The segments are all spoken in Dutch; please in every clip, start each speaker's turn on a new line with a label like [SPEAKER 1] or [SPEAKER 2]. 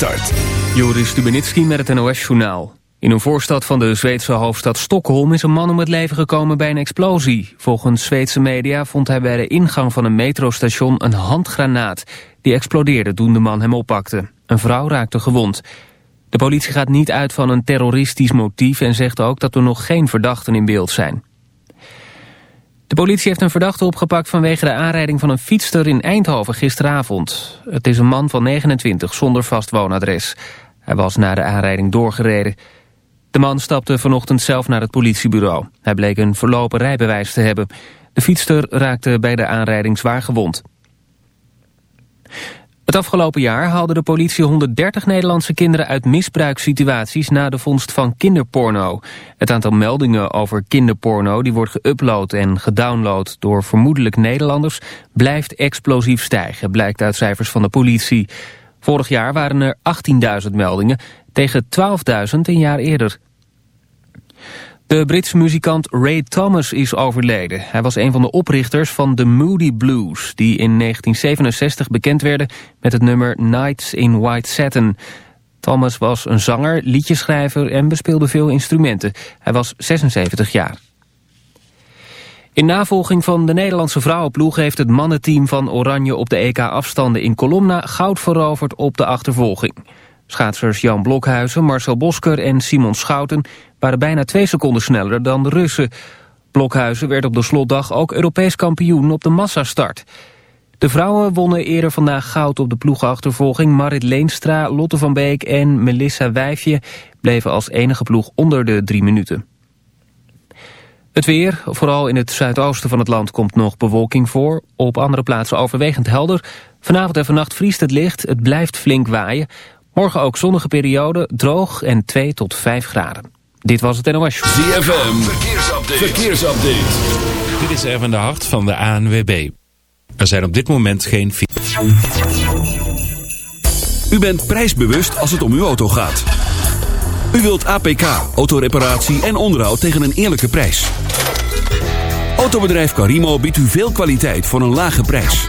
[SPEAKER 1] start.
[SPEAKER 2] Joris Stubenitski met het NOS-journaal. In een voorstad van de Zweedse hoofdstad Stockholm is een man om het leven gekomen bij een explosie. Volgens Zweedse media vond hij bij de ingang van een metrostation een handgranaat. Die explodeerde toen de man hem oppakte. Een vrouw raakte gewond. De politie gaat niet uit van een terroristisch motief en zegt ook dat er nog geen verdachten in beeld zijn. De politie heeft een verdachte opgepakt vanwege de aanrijding van een fietster in Eindhoven gisteravond. Het is een man van 29 zonder vast woonadres. Hij was na de aanrijding doorgereden. De man stapte vanochtend zelf naar het politiebureau. Hij bleek een verlopen rijbewijs te hebben. De fietster raakte bij de aanrijding zwaar gewond. Het afgelopen jaar haalde de politie 130 Nederlandse kinderen uit misbruikssituaties na de vondst van kinderporno. Het aantal meldingen over kinderporno die wordt geüpload en gedownload door vermoedelijk Nederlanders blijft explosief stijgen, blijkt uit cijfers van de politie. Vorig jaar waren er 18.000 meldingen tegen 12.000 een jaar eerder. De Britse muzikant Ray Thomas is overleden. Hij was een van de oprichters van de Moody Blues... die in 1967 bekend werden met het nummer Nights in White Satin. Thomas was een zanger, liedjeschrijver en bespeelde veel instrumenten. Hij was 76 jaar. In navolging van de Nederlandse vrouwenploeg heeft het mannenteam van Oranje op de EK-afstanden in Colomna goud veroverd op de achtervolging. Schaatsers Jan Blokhuizen, Marcel Bosker en Simon Schouten waren bijna twee seconden sneller dan de Russen. Blokhuizen werd op de slotdag ook Europees kampioen op de massastart. De vrouwen wonnen eerder vandaag goud op de ploegenachtervolging. Marit Leenstra, Lotte van Beek en Melissa Wijfje bleven als enige ploeg onder de drie minuten. Het weer, vooral in het zuidoosten van het land komt nog bewolking voor. Op andere plaatsen overwegend helder. Vanavond en vannacht vriest het licht, het blijft flink waaien. Morgen ook zonnige periode, droog en 2 tot 5 graden. Dit was het NOS.
[SPEAKER 1] ZFM, verkeersupdate. verkeersupdate.
[SPEAKER 3] Dit is Erwin de Hart van de ANWB. Er zijn op dit moment geen...
[SPEAKER 1] U bent prijsbewust als het om uw auto gaat. U wilt APK, autoreparatie en onderhoud tegen een eerlijke prijs. Autobedrijf Carimo biedt u veel kwaliteit voor een lage prijs.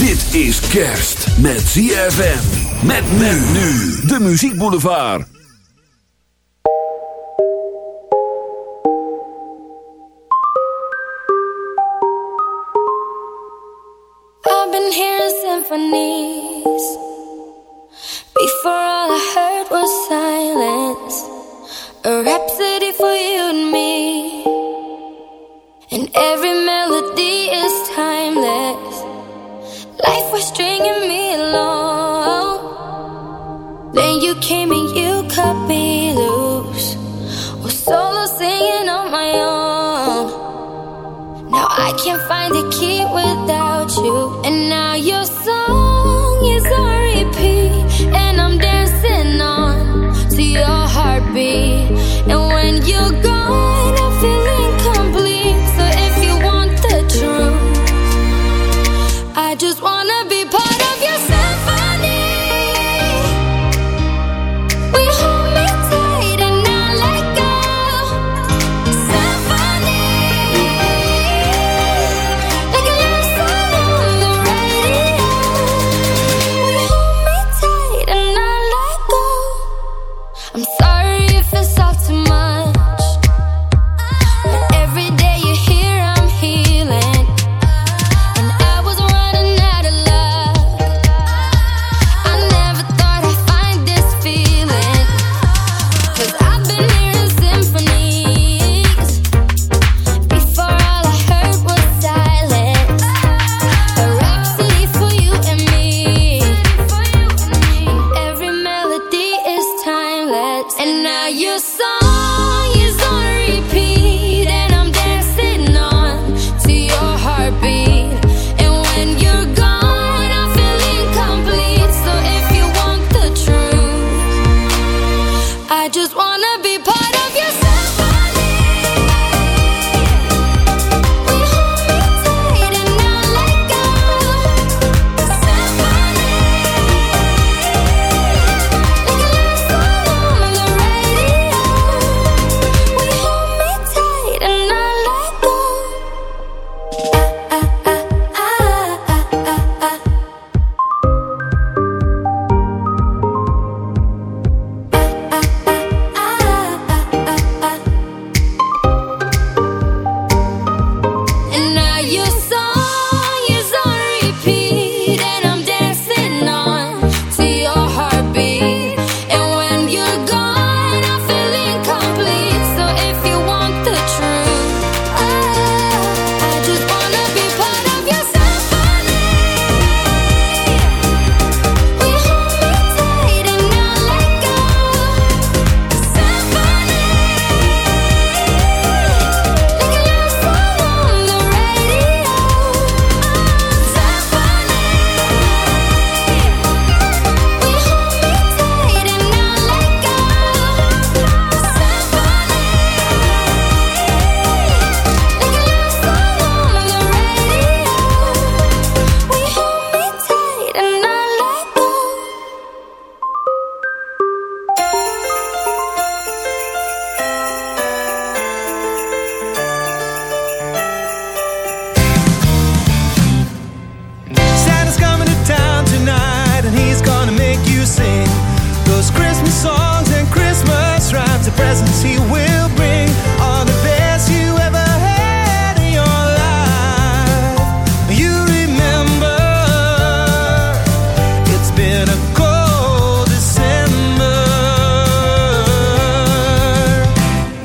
[SPEAKER 1] Dit is kerst met ZFM. Met men nu. De Muziek Boulevard.
[SPEAKER 4] I've been hearing symphonies. Before all I heard was silence. A rhapsody for you and me. And every stringing me along. Then you came and you cut me loose. Was solo singing on my own. Now I can't find the key without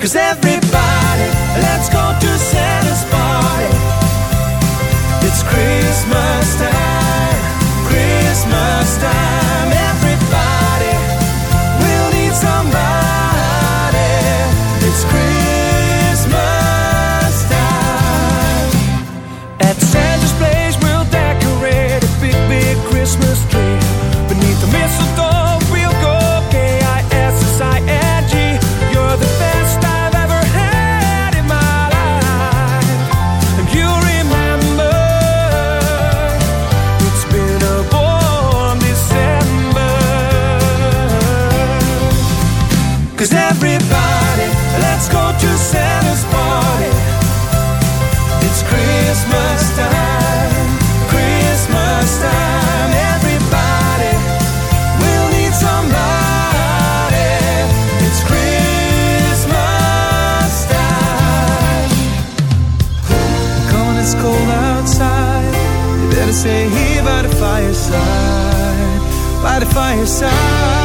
[SPEAKER 4] Cause every by the fireside.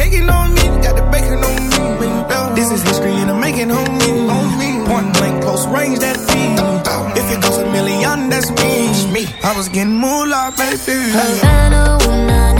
[SPEAKER 5] caking on me, got the bacon on me.
[SPEAKER 4] This is history and I'm making homie. Point blank, close range, that thing. If it goes a million, that's me. I was getting moolah,
[SPEAKER 1] baby. Havana,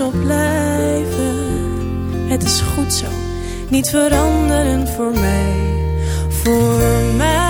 [SPEAKER 6] zo blijven. Het is goed zo, niet veranderen voor mij, voor mij.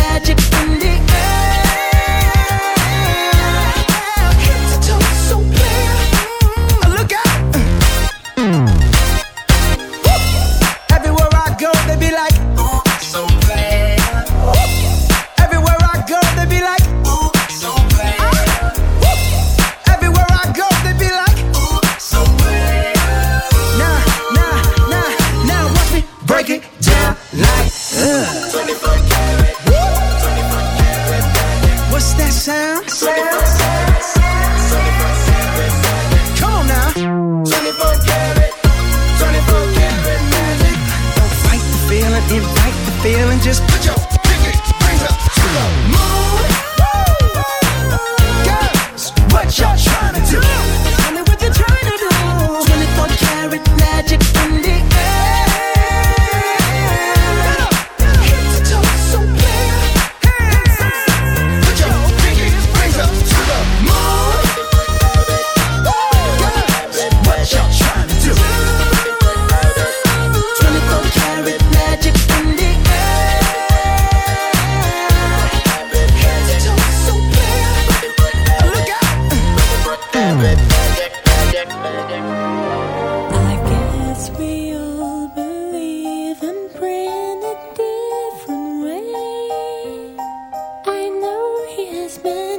[SPEAKER 7] has been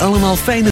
[SPEAKER 8] allemaal fijne